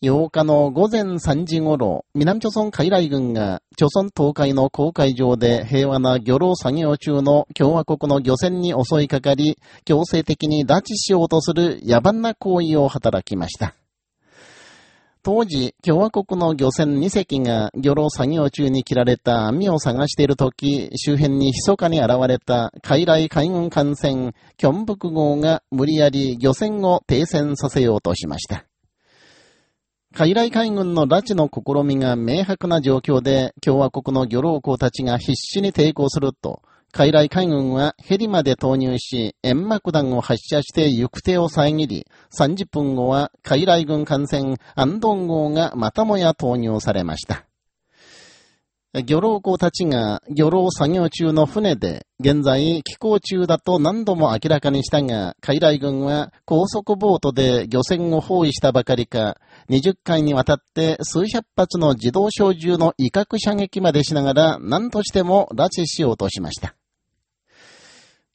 8日の午前3時頃、南朝鮮海来軍が、朝鮮東海の航海上で平和な漁労作業中の共和国の漁船に襲いかかり、強制的に拉致しようとする野蛮な行為を働きました。当時、共和国の漁船2隻が漁労作業中に切られた網を探しているとき、周辺に密かに現れた海来海軍艦船、キョンブク号が無理やり漁船を停船させようとしました。海来海軍の拉致の試みが明白な状況で、共和国の漁労工たちが必死に抵抗すると、海来海軍はヘリまで投入し、煙幕弾を発射して行く手を遮り、30分後は海来軍艦船アンドン号がまたもや投入されました。漁労工たちが漁労作業中の船で、現在寄港中だと何度も明らかにしたが、海来軍は高速ボートで漁船を包囲したばかりか、20回にわたって数百発の自動小銃の威嚇射撃までしながら何としても拉致しようとしました。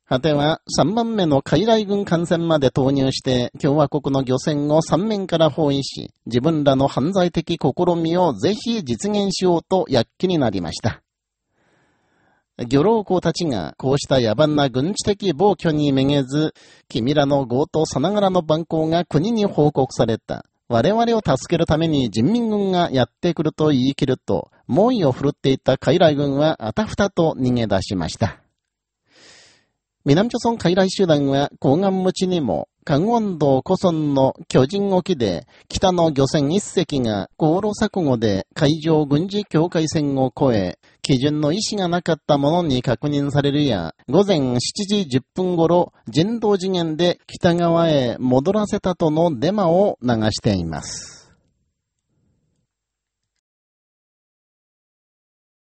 果ては3番目の海来軍艦船まで投入して共和国の漁船を3面から包囲し、自分らの犯罪的試みをぜひ実現しようと躍起になりました。漁労工たちがこうした野蛮な軍事的暴挙にめげず、君らの強盗さながらの蛮行が国に報告された。我々を助けるために人民軍がやってくると言い切ると、猛威を振るっていた海来軍はあたふたと逃げ出しました。南朝村海来集団は高岸無地にも、関温道古村の巨人沖で、北の漁船一隻が航路錯誤で海上軍事境界線を越え、基準の意思がなかったものに確認されるや、午前7時10分頃、人道次元で北側へ戻らせたとのデマを流しています。